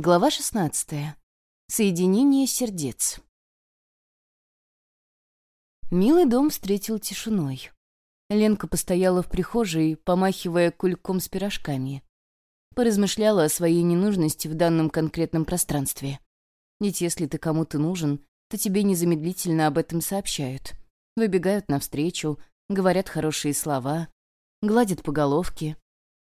Глава 16. Соединение сердец. Милый дом встретил тишиной. Ленка постояла в прихожей, помахивая кульком с пирожками. Поразмышляла о своей ненужности в данном конкретном пространстве. Ведь если ты кому-то нужен, то тебе незамедлительно об этом сообщают. Выбегают навстречу, говорят хорошие слова, гладят по головке.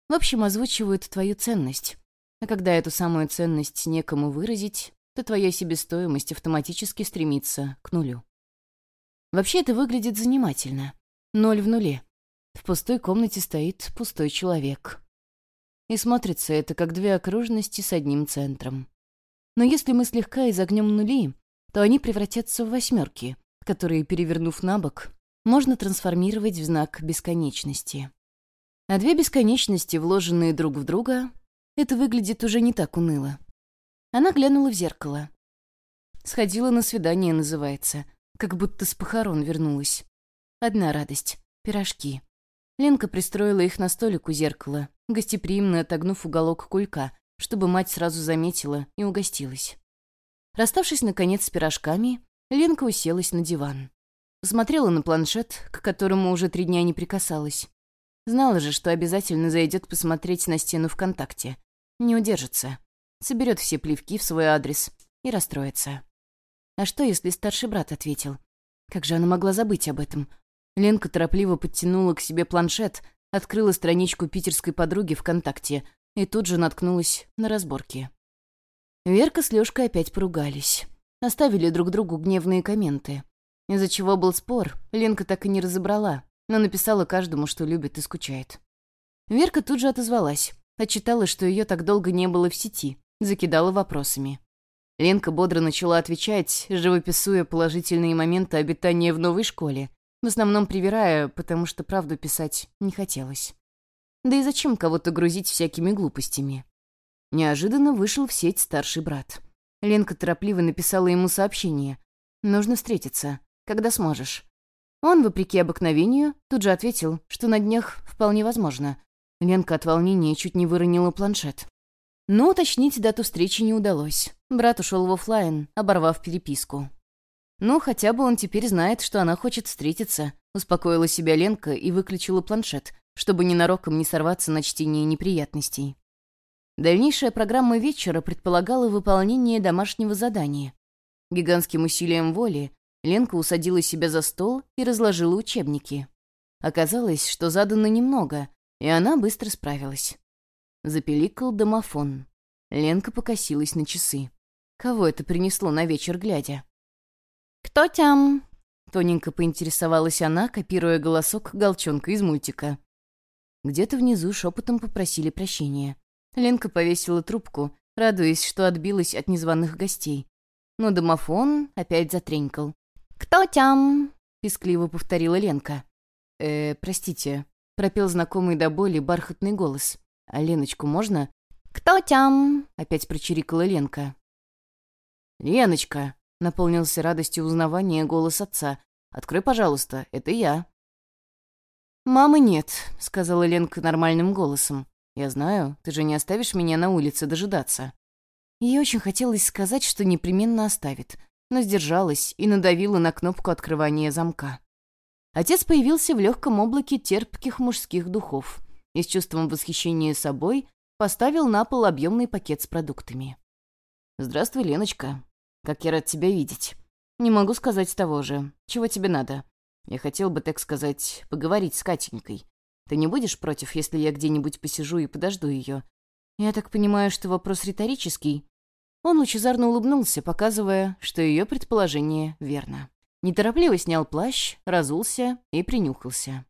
В общем, озвучивают твою ценность а когда эту самую ценность некому выразить, то твоя себестоимость автоматически стремится к нулю. Вообще это выглядит занимательно. Ноль в нуле. В пустой комнате стоит пустой человек. И смотрится это как две окружности с одним центром. Но если мы слегка изогнем нули, то они превратятся в восьмерки, которые, перевернув на бок, можно трансформировать в знак бесконечности. А две бесконечности, вложенные друг в друга, это выглядит уже не так уныло. Она глянула в зеркало. Сходила на свидание, называется. Как будто с похорон вернулась. Одна радость — пирожки. Ленка пристроила их на столик у зеркала, гостеприимно отогнув уголок кулька, чтобы мать сразу заметила и угостилась. Расставшись, наконец, с пирожками, Ленка уселась на диван. Посмотрела на планшет, к которому уже три дня не прикасалась. Знала же, что обязательно зайдет посмотреть на стену ВКонтакте. Не удержится. Соберет все плевки в свой адрес и расстроится. А что, если старший брат ответил? Как же она могла забыть об этом? Ленка торопливо подтянула к себе планшет, открыла страничку питерской подруги ВКонтакте и тут же наткнулась на разборки. Верка с Лёшкой опять поругались. Оставили друг другу гневные комменты. Из-за чего был спор, Ленка так и не разобрала, но написала каждому, что любит и скучает. Верка тут же отозвалась, отчитала, что ее так долго не было в сети, закидала вопросами. Ленка бодро начала отвечать, живописуя положительные моменты обитания в новой школе, в основном привирая, потому что правду писать не хотелось. Да и зачем кого-то грузить всякими глупостями? Неожиданно вышел в сеть старший брат. Ленка торопливо написала ему сообщение. «Нужно встретиться. Когда сможешь?» Он, вопреки обыкновению, тут же ответил, что на днях вполне возможно. Ленка от волнения чуть не выронила планшет. Но уточнить дату встречи не удалось. Брат ушел в офлайн, оборвав переписку. «Ну, хотя бы он теперь знает, что она хочет встретиться», успокоила себя Ленка и выключила планшет, чтобы ненароком не сорваться на чтение неприятностей. Дальнейшая программа вечера предполагала выполнение домашнего задания. Гигантским усилием воли Ленка усадила себя за стол и разложила учебники. Оказалось, что задано немного, и она быстро справилась. Запеликал домофон. Ленка покосилась на часы. Кого это принесло на вечер глядя? «Кто там?» — тоненько поинтересовалась она, копируя голосок Голчонка из мультика. Где-то внизу шепотом попросили прощения. Ленка повесила трубку, радуясь, что отбилась от незваных гостей. Но домофон опять затренькал. «Кто там?» — пискливо повторила Ленка. «Э, простите», — пропел знакомый до боли бархатный голос. «А Леночку можно?» «Кто там?» — опять прочирикала Ленка. «Леночка!» — наполнился радостью узнавания голос отца. «Открой, пожалуйста, это я». «Мамы нет», — сказала Ленка нормальным голосом. «Я знаю, ты же не оставишь меня на улице дожидаться». Ей очень хотелось сказать, что непременно оставит, но сдержалась и надавила на кнопку открывания замка. Отец появился в легком облаке терпких мужских духов и с чувством восхищения собой поставил на пол объемный пакет с продуктами. «Здравствуй, Леночка. Как я рад тебя видеть. Не могу сказать того же. Чего тебе надо? Я хотел бы, так сказать, поговорить с Катенькой. Ты не будешь против, если я где-нибудь посижу и подожду ее? Я так понимаю, что вопрос риторический, он лучезарно улыбнулся, показывая, что ее предположение верно. Неторопливо снял плащ, разулся и принюхался.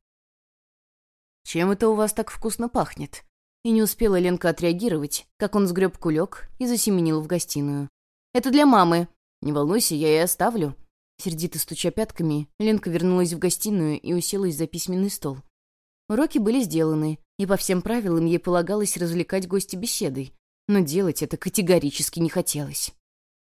«Чем это у вас так вкусно пахнет?» И не успела Ленка отреагировать, как он сгреб кулек и засеменил в гостиную. «Это для мамы. Не волнуйся, я и оставлю». Сердито стуча пятками, Ленка вернулась в гостиную и уселась за письменный стол. Уроки были сделаны, и по всем правилам ей полагалось развлекать гостя беседой, но делать это категорически не хотелось.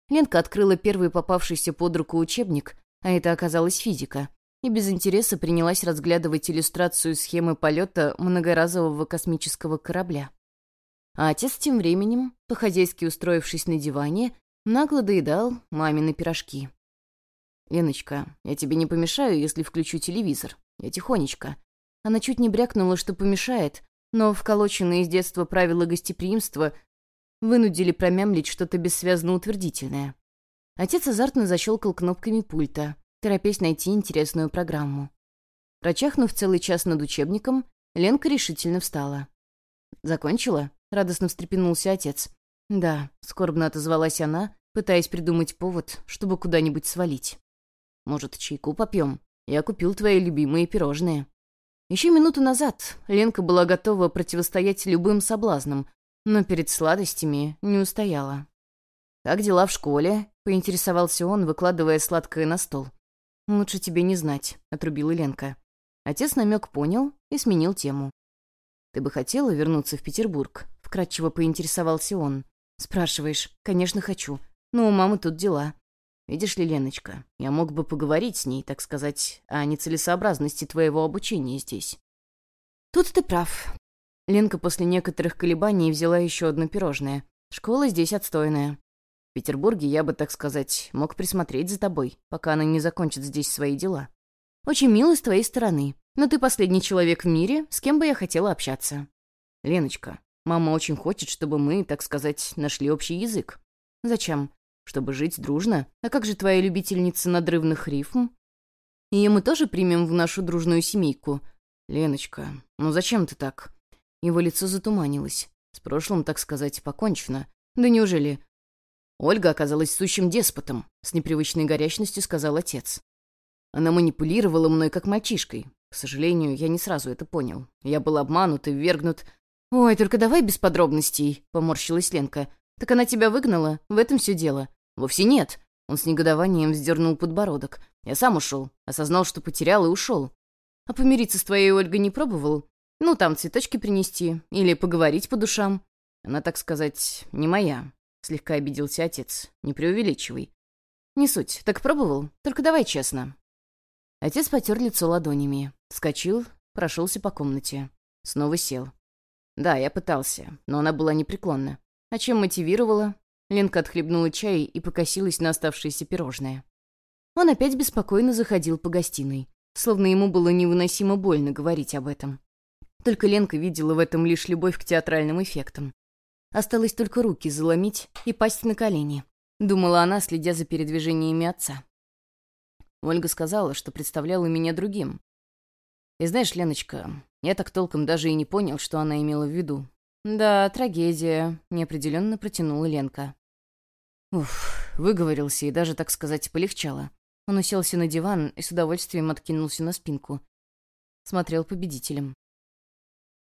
Ленка открыла первый попавшийся под руку учебник, а это оказалась физика, и без интереса принялась разглядывать иллюстрацию схемы полета многоразового космического корабля. А отец тем временем, по-хозяйски устроившись на диване, нагло доедал мамины пирожки. «Леночка, я тебе не помешаю, если включу телевизор. Я тихонечко». Она чуть не брякнула, что помешает, но вколоченные из детства правила гостеприимства вынудили промямлить что-то бессвязно утвердительное. Отец азартно защелкал кнопками пульта, торопясь найти интересную программу. Прочахнув целый час над учебником, Ленка решительно встала. «Закончила?» — радостно встрепенулся отец. «Да», — скорбно отозвалась она, пытаясь придумать повод, чтобы куда-нибудь свалить. «Может, чайку попьем? Я купил твои любимые пирожные». Еще минуту назад Ленка была готова противостоять любым соблазнам, но перед сладостями не устояла. «Как дела в школе?» — поинтересовался он, выкладывая сладкое на стол. «Лучше тебе не знать», — отрубила Ленка. Отец намек понял и сменил тему. «Ты бы хотела вернуться в Петербург?» — вкратчиво поинтересовался он. «Спрашиваешь. Конечно, хочу. Но у мамы тут дела. Видишь ли, Леночка, я мог бы поговорить с ней, так сказать, о нецелесообразности твоего обучения здесь». «Тут ты прав». Ленка после некоторых колебаний взяла еще одно пирожное. «Школа здесь отстойная. Петербурге я бы, так сказать, мог присмотреть за тобой, пока она не закончит здесь свои дела. Очень мило с твоей стороны, но ты последний человек в мире, с кем бы я хотела общаться. Леночка, мама очень хочет, чтобы мы, так сказать, нашли общий язык. Зачем? Чтобы жить дружно? А как же твоя любительница надрывных рифм? Ее мы тоже примем в нашу дружную семейку. Леночка, ну зачем ты так? Его лицо затуманилось. С прошлым, так сказать, покончено. Да неужели Ольга оказалась сущим деспотом, с непривычной горячностью сказал отец. Она манипулировала мной как мальчишкой. К сожалению, я не сразу это понял. Я был обманут и ввергнут... «Ой, только давай без подробностей», — поморщилась Ленка. «Так она тебя выгнала? В этом все дело». «Вовсе нет». Он с негодованием вздернул подбородок. «Я сам ушел. Осознал, что потерял и ушел. А помириться с твоей Ольгой не пробовал? Ну, там цветочки принести. Или поговорить по душам. Она, так сказать, не моя. Слегка обиделся отец. «Не преувеличивай». «Не суть. Так пробовал? Только давай честно». Отец потер лицо ладонями. Вскочил, прошелся по комнате. Снова сел. «Да, я пытался, но она была непреклонна. А чем мотивировала?» Ленка отхлебнула чай и покосилась на оставшееся пирожное. Он опять беспокойно заходил по гостиной, словно ему было невыносимо больно говорить об этом. Только Ленка видела в этом лишь любовь к театральным эффектам. Осталось только руки заломить и пасть на колени. Думала она, следя за передвижениями отца. Ольга сказала, что представляла меня другим. И знаешь, Леночка, я так толком даже и не понял, что она имела в виду. Да, трагедия, неопределенно протянула Ленка. Уф, выговорился и даже, так сказать, полегчало. Он уселся на диван и с удовольствием откинулся на спинку. Смотрел победителем.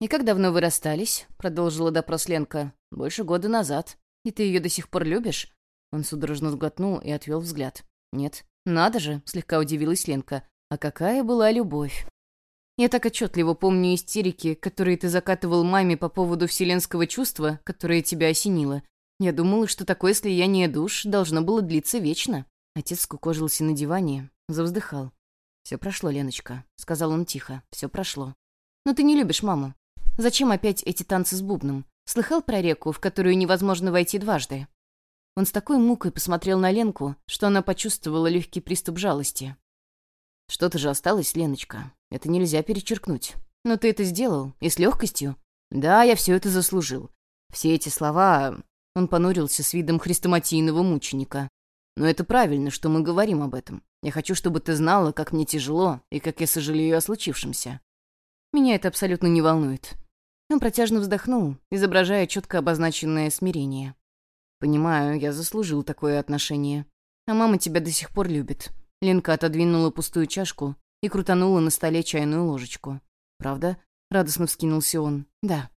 «И как давно вы расстались?» — продолжила допрос Ленка. «Больше года назад. И ты ее до сих пор любишь?» Он судорожно сглотнул и отвел взгляд. «Нет». «Надо же!» — слегка удивилась Ленка. «А какая была любовь!» «Я так отчетливо помню истерики, которые ты закатывал маме по поводу вселенского чувства, которое тебя осенило. Я думала, что такое слияние душ должно было длиться вечно». Отец скукожился на диване, завздыхал. «Все прошло, Леночка», — сказал он тихо. «Все прошло. Но ты не любишь маму. Зачем опять эти танцы с бубном? Слыхал про реку, в которую невозможно войти дважды?» Он с такой мукой посмотрел на Ленку, что она почувствовала легкий приступ жалости. «Что-то же осталось, Леночка. Это нельзя перечеркнуть. Но ты это сделал, и с легкостью. Да, я все это заслужил. Все эти слова...» Он понурился с видом хрестоматийного мученика. «Но это правильно, что мы говорим об этом. Я хочу, чтобы ты знала, как мне тяжело и как я сожалею о случившемся. Меня это абсолютно не волнует. Он протяжно вздохнул, изображая четко обозначенное смирение. «Понимаю, я заслужил такое отношение. А мама тебя до сих пор любит». Ленка отодвинула пустую чашку и крутанула на столе чайную ложечку. «Правда?» — радостно вскинулся он. «Да».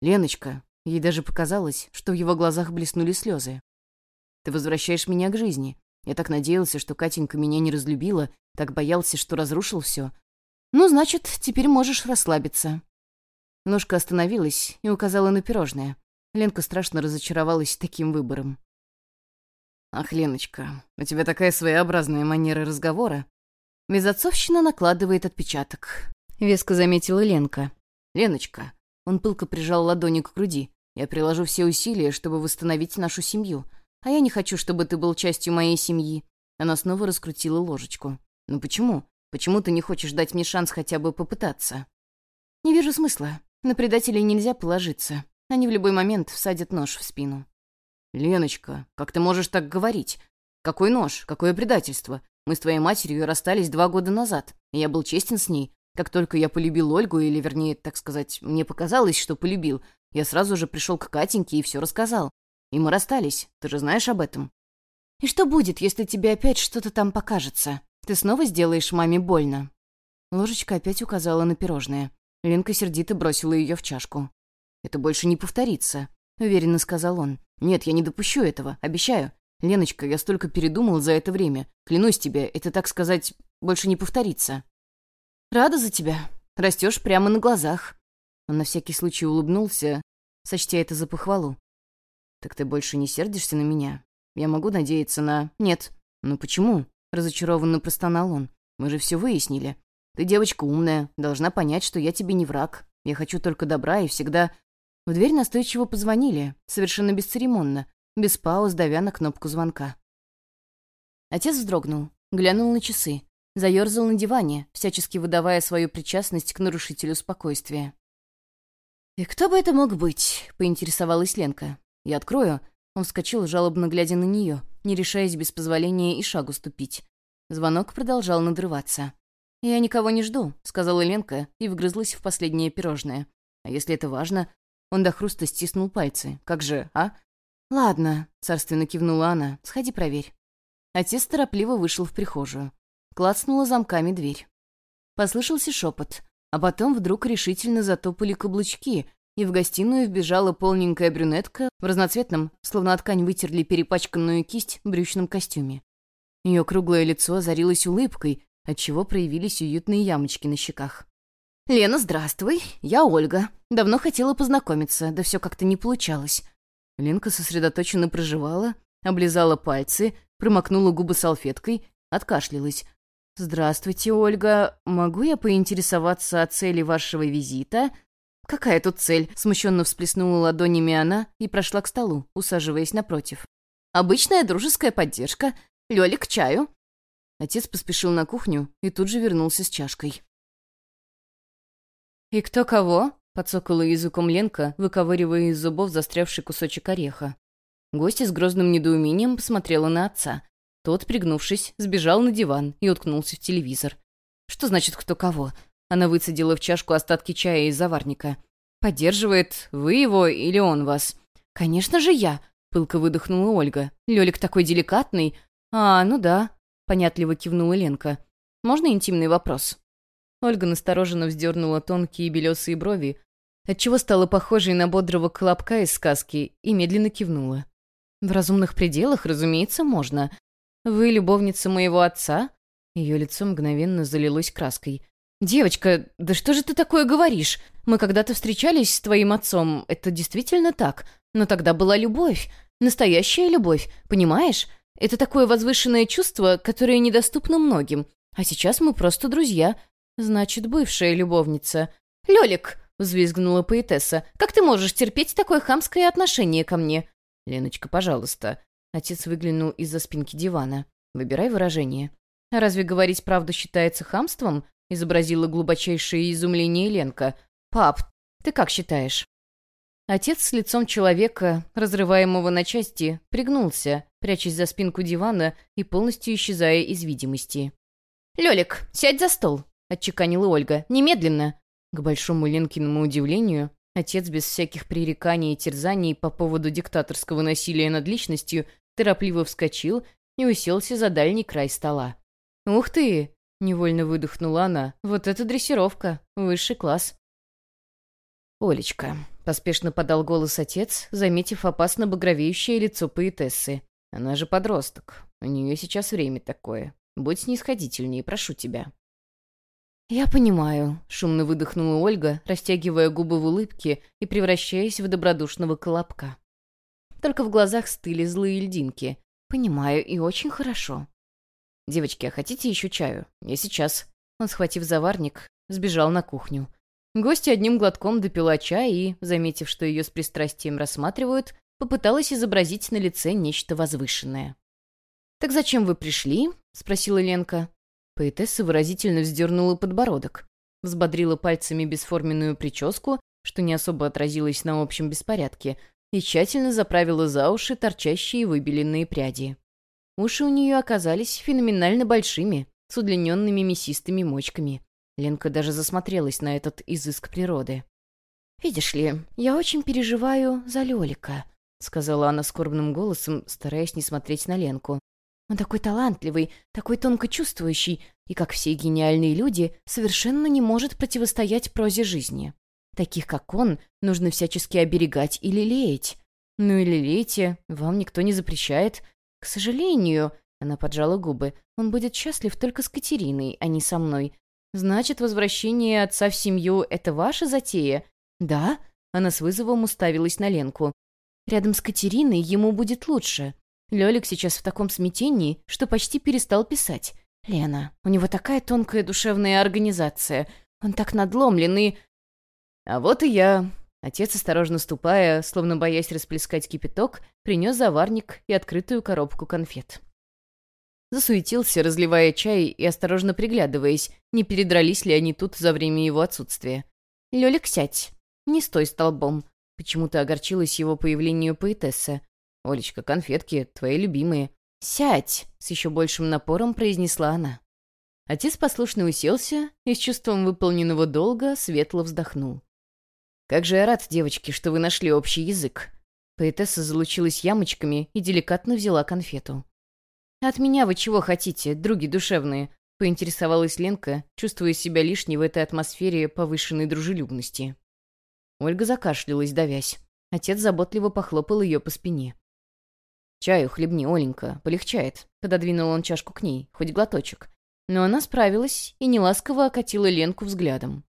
«Леночка». Ей даже показалось, что в его глазах блеснули слезы. «Ты возвращаешь меня к жизни. Я так надеялся, что Катенька меня не разлюбила, так боялся, что разрушил все. Ну, значит, теперь можешь расслабиться. Ножка остановилась и указала на пирожное. Ленка страшно разочаровалась таким выбором. «Ах, Леночка, у тебя такая своеобразная манера разговора». Безотцовщина накладывает отпечаток. Веско заметила Ленка. «Леночка». Он пылко прижал ладони к груди. Я приложу все усилия, чтобы восстановить нашу семью. А я не хочу, чтобы ты был частью моей семьи». Она снова раскрутила ложечку. «Ну почему? Почему ты не хочешь дать мне шанс хотя бы попытаться?» «Не вижу смысла. На предателей нельзя положиться. Они в любой момент всадят нож в спину». «Леночка, как ты можешь так говорить? Какой нож? Какое предательство? Мы с твоей матерью расстались два года назад, и я был честен с ней. Как только я полюбил Ольгу, или, вернее, так сказать, мне показалось, что полюбил, я сразу же пришел к Катеньке и все рассказал. И мы расстались, ты же знаешь об этом. И что будет, если тебе опять что-то там покажется? Ты снова сделаешь маме больно?» Ложечка опять указала на пирожное. Ленка сердито бросила ее в чашку. «Это больше не повторится», — уверенно сказал он. «Нет, я не допущу этого, обещаю. Леночка, я столько передумал за это время. Клянусь тебе, это, так сказать, больше не повторится». «Рада за тебя. Растешь прямо на глазах». Он на всякий случай улыбнулся, сочтя это за похвалу. «Так ты больше не сердишься на меня? Я могу надеяться на...» «Нет». «Ну почему?» — разочарованно простонал он. «Мы же все выяснили. Ты девочка умная, должна понять, что я тебе не враг. Я хочу только добра и всегда...» В дверь настойчиво позвонили, совершенно бесцеремонно, без пауз давя на кнопку звонка. Отец вздрогнул, глянул на часы, заерзал на диване, всячески выдавая свою причастность к нарушителю спокойствия. «И кто бы это мог быть?» — поинтересовалась Ленка. «Я открою». Он вскочил, жалобно глядя на нее, не решаясь без позволения и шагу ступить. Звонок продолжал надрываться. «Я никого не жду», — сказала Ленка и вгрызлась в последнее пирожное. «А если это важно?» Он до хруста стиснул пальцы. «Как же, а?» «Ладно», — царственно кивнула она. «Сходи проверь». Отец торопливо вышел в прихожую. Клацнула замками дверь. Послышался шепот, а потом вдруг решительно затопали каблучки, и в гостиную вбежала полненькая брюнетка в разноцветном, словно ткань вытерли перепачканную кисть, брючном костюме. Ее круглое лицо озарилось улыбкой, отчего проявились уютные ямочки на щеках. «Лена, здравствуй. Я Ольга. Давно хотела познакомиться, да все как-то не получалось». Ленка сосредоточенно проживала, облизала пальцы, промокнула губы салфеткой, откашлялась. «Здравствуйте, Ольга. Могу я поинтересоваться о цели вашего визита?» «Какая тут цель?» — смущенно всплеснула ладонями она и прошла к столу, усаживаясь напротив. «Обычная дружеская поддержка. Лёля, к чаю». Отец поспешил на кухню и тут же вернулся с чашкой. «И кто кого?» — подсокала языком Ленка, выковыривая из зубов застрявший кусочек ореха. Гостья с грозным недоумением посмотрела на отца. Тот, пригнувшись, сбежал на диван и уткнулся в телевизор. «Что значит кто кого?» Она выцедила в чашку остатки чая из заварника. «Поддерживает вы его или он вас?» «Конечно же я!» — пылко выдохнула Ольга. «Лёлик такой деликатный!» «А, ну да», понятливо кивнула Ленка. «Можно интимный вопрос?» Ольга настороженно вздернула тонкие белесые брови, отчего стала похожей на бодрого колобка из сказки, и медленно кивнула. «В разумных пределах, разумеется, можно. Вы любовница моего отца?» Ее лицо мгновенно залилось краской. «Девочка, да что же ты такое говоришь? Мы когда-то встречались с твоим отцом, это действительно так. Но тогда была любовь, настоящая любовь, понимаешь? Это такое возвышенное чувство, которое недоступно многим. А сейчас мы просто друзья. Значит, бывшая любовница. «Лёлик!» — взвизгнула поэтесса. «Как ты можешь терпеть такое хамское отношение ко мне?» «Леночка, пожалуйста». Отец выглянул из-за спинки дивана. «Выбирай выражение». «А разве говорить правду считается хамством?» — изобразила глубочайшее изумление Ленка. «Пап, ты как считаешь?» Отец с лицом человека, разрываемого на части, пригнулся, прячась за спинку дивана и полностью исчезая из видимости. «Лёлик, сядь за стол!» — отчеканила Ольга. «Немедленно!» К большому Ленкиному удивлению, отец без всяких пререканий и терзаний по поводу диктаторского насилия над личностью торопливо вскочил и уселся за дальний край стола. «Ух ты!» — невольно выдохнула она. «Вот это дрессировка! Высший класс!» «Олечка», — поспешно подал голос отец, заметив опасно багровеющее лицо поэтессы. «Она же подросток. У нее сейчас время такое. Будь снисходительнее, прошу тебя». «Я понимаю», — шумно выдохнула Ольга, растягивая губы в улыбке и превращаясь в добродушного колобка. Только в глазах стыли злые льдинки. «Понимаю, и очень хорошо». «Девочки, а хотите еще чаю? Я сейчас». Он, схватив заварник, сбежал на кухню. Гостья одним глотком допила чай и, заметив, что ее с пристрастием рассматривают, попыталась изобразить на лице нечто возвышенное. «Так зачем вы пришли?» — спросила Ленка. Поэтесса выразительно вздернула подбородок, взбодрила пальцами бесформенную прическу, что не особо отразилось на общем беспорядке, и тщательно заправила за уши торчащие выбеленные пряди. Уши у нее оказались феноменально большими, с удлиненными мясистыми мочками. Ленка даже засмотрелась на этот изыск природы. «Видишь ли, я очень переживаю за Лёлика», — сказала она скорбным голосом, стараясь не смотреть на Ленку. «Он такой талантливый, такой тонко чувствующий, и, как все гениальные люди, совершенно не может противостоять прозе жизни. Таких, как он, нужно всячески оберегать и лелеять. Ну и лелейте, вам никто не запрещает. К сожалению, она поджала губы, он будет счастлив только с Катериной, а не со мной. Значит, возвращение отца в семью — это ваша затея? Да? Она с вызовом уставилась на Ленку. Рядом с Катериной ему будет лучше. Лёлик сейчас в таком смятении, что почти перестал писать. Лена, у него такая тонкая душевная организация. Он так надломлен и... А вот и я. Отец, осторожно ступая, словно боясь расплескать кипяток, принес заварник и открытую коробку конфет. Засуетился, разливая чай и осторожно приглядываясь, не передрались ли они тут за время его отсутствия. «Лёлик, сядь. Не стой столбом». Почему-то огорчилась его появлению поэтесса. «Олечка, конфетки, твои любимые». «Сядь!» — с еще большим напором произнесла она. Отец послушно уселся и с чувством выполненного долга светло вздохнул. «Как же я рад, девочки, что вы нашли общий язык!» Поэтесса залучилась ямочками и деликатно взяла конфету. «От меня вы чего хотите, други душевные?» — поинтересовалась Ленка, чувствуя себя лишней в этой атмосфере повышенной дружелюбности. Ольга закашлялась, давясь. Отец заботливо похлопал ее по спине. «Чаю хлебни, Оленька, полегчает», — пододвинул он чашку к ней, хоть глоточек. Но она справилась и неласково окатила Ленку взглядом.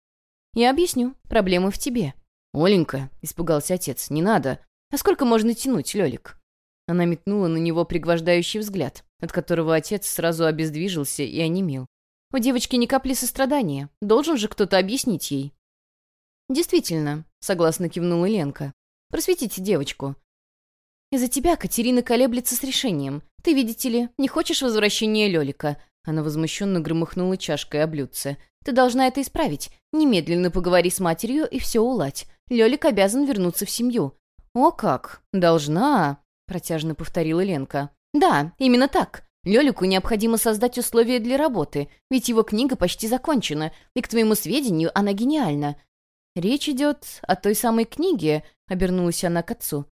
«Я объясню, проблема в тебе. «Оленька», — испугался отец, — «не надо. А сколько можно тянуть, Лёлик?» Она метнула на него пригвождающий взгляд, от которого отец сразу обездвижился и онемел. У девочки ни капли сострадания. Должен же кто-то объяснить ей. «Действительно», — согласно кивнула Ленка. «Просветите девочку. Из-за тебя Катерина колеблется с решением. Ты, видите ли, не хочешь возвращения Лёлика. Она возмущенно громыхнула чашкой о блюдце. «Ты должна это исправить. Немедленно поговори с матерью и все уладь. Лёлик обязан вернуться в семью». «О как! Должна!» — протяжно повторила Ленка. «Да, именно так. Лёлику необходимо создать условия для работы, ведь его книга почти закончена, и, к твоему сведению, она гениальна». «Речь идет о той самой книге», — обернулась она к отцу.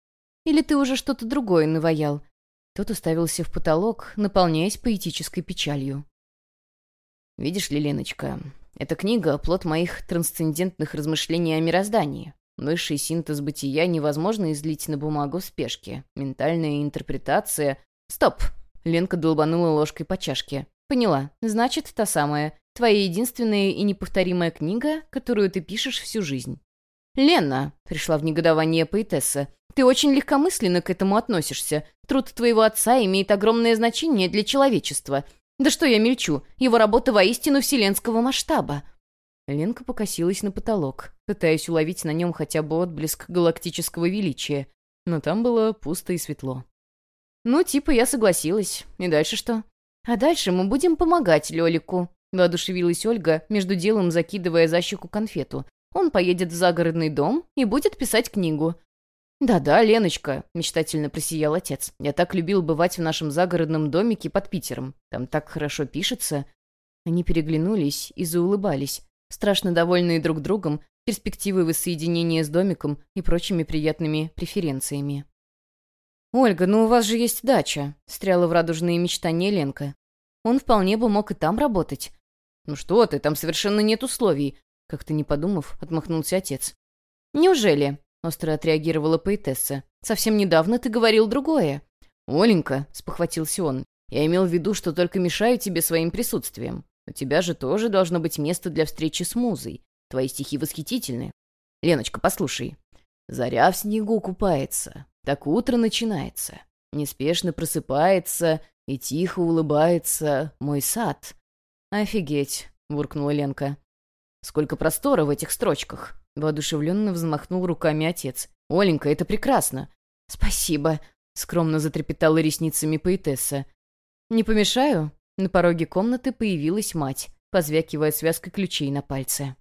«Или ты уже что-то другое наваял?» Тот уставился в потолок, наполняясь поэтической печалью. «Видишь ли, Леночка, эта книга — плод моих трансцендентных размышлений о мироздании. Высший синтез бытия невозможно излить на бумагу в спешке. Ментальная интерпретация... Стоп! Ленка долбанула ложкой по чашке. Поняла. Значит, та самая. Твоя единственная и неповторимая книга, которую ты пишешь всю жизнь. «Лена!» — пришла в негодование поэтесса. «Ты очень легкомысленно к этому относишься. Труд твоего отца имеет огромное значение для человечества. Да что я мельчу, его работа воистину вселенского масштаба». Ленка покосилась на потолок, пытаясь уловить на нем хотя бы отблеск галактического величия, но там было пусто и светло. «Ну, типа, я согласилась. И дальше что?» «А дальше мы будем помогать Лёлику», — воодушевилась Ольга, между делом закидывая за щеку конфету. «Он поедет в загородный дом и будет писать книгу. «Да-да, Леночка», — мечтательно просиял отец. «Я так любил бывать в нашем загородном домике под Питером. Там так хорошо пишется». Они переглянулись и заулыбались, страшно довольные друг другом, перспективой воссоединения с домиком и прочими приятными преференциями. «Ольга, ну у вас же есть дача», — встряла в радужные мечтания Ленка. «Он вполне бы мог и там работать». «Ну что ты, там совершенно нет условий», — как-то не подумав, отмахнулся отец. «Неужели?» — остро отреагировала поэтесса. «Совсем недавно ты говорил другое». «Оленька», — спохватился он, — «я имел в виду, что только мешаю тебе своим присутствием. У тебя же тоже должно быть место для встречи с музой. Твои стихи восхитительны. Леночка, послушай. Заря в снегу купается, так утро начинается. Неспешно просыпается и тихо улыбается мой сад». «Офигеть», — буркнула Ленка. Сколько простора в этих строчках!» — воодушевленно взмахнул руками отец. «Оленька, это прекрасно!» «Спасибо!» — скромно затрепетала ресницами поэтесса. «Не помешаю?» На пороге комнаты появилась мать, позвякивая связкой ключей на пальце.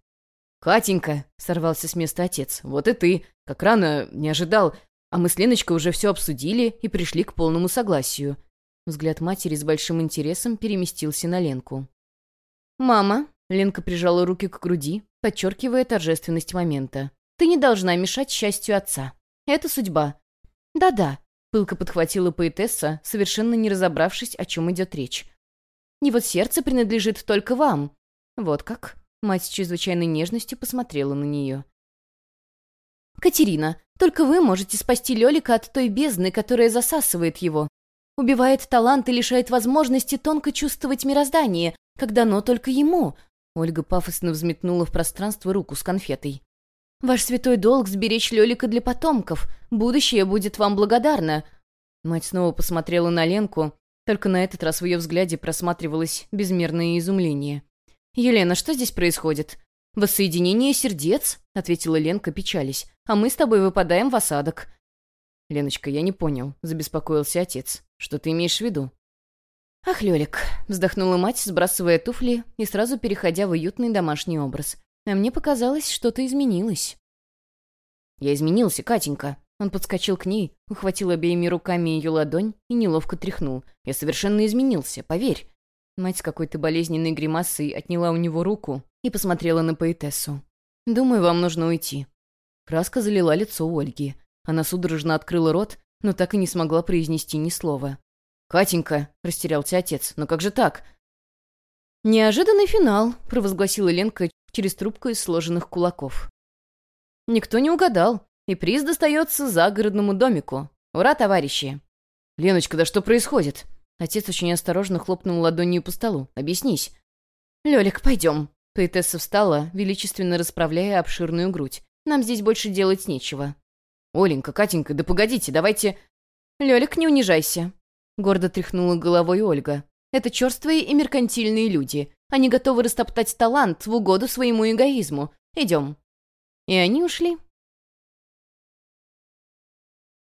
«Катенька!» — сорвался с места отец. «Вот и ты! Как рано, не ожидал. А мы с Леночкой уже все обсудили и пришли к полному согласию». Взгляд матери с большим интересом переместился на Ленку. «Мама!» — Ленка прижала руки к груди, подчеркивая торжественность момента. «Ты не должна мешать счастью отца. Это судьба». «Да-да», — пылко подхватила поэтесса, совершенно не разобравшись, о чем идет речь. «И вот сердце принадлежит только вам». «Вот как?» Мать с чрезвычайной нежностью посмотрела на нее. «Катерина, только вы можете спасти Лёлика от той бездны, которая засасывает его. Убивает талант и лишает возможности тонко чувствовать мироздание, когда оно только ему». Ольга пафосно взметнула в пространство руку с конфетой. «Ваш святой долг — сберечь Лёлика для потомков. Будущее будет вам благодарно». Мать снова посмотрела на Ленку, только на этот раз в ее взгляде просматривалось безмерное изумление. «Елена, что здесь происходит?» «Воссоединение сердец», — ответила Ленка, печались. «А мы с тобой выпадаем в осадок». «Леночка, я не понял», — забеспокоился отец. «Что ты имеешь в виду?» «Ах, Лёлик», — вздохнула мать, сбрасывая туфли и сразу переходя в уютный домашний образ. «А мне показалось, что-то изменилось». «Я изменился, Катенька». Он подскочил к ней, ухватил обеими руками ее ладонь и неловко тряхнул. «Я совершенно изменился, поверь. Мать с какой-то болезненной гримасой отняла у него руку и посмотрела на поэтессу. «Думаю, вам нужно уйти». Краска залила лицо Ольги. Она судорожно открыла рот, но так и не смогла произнести ни слова. «Катенька!» — растерялся отец. «Но как же так?» «Неожиданный финал», — провозгласила Ленка через трубку из сложенных кулаков. Никто не угадал, и приз достается загородному домику. Ура, товарищи! «Леночка, да что происходит?» Отец очень осторожно хлопнул ладонью по столу. «Объяснись». «Лёлик, пойдем». Поэтесса встала, величественно расправляя обширную грудь. «Нам здесь больше делать нечего». «Оленька, Катенька, да погодите, давайте...» «Лёлик, не унижайся», — гордо тряхнула головой Ольга. «Это черствые и меркантильные люди. Они готовы растоптать талант в угоду своему эгоизму. Идем». И они ушли.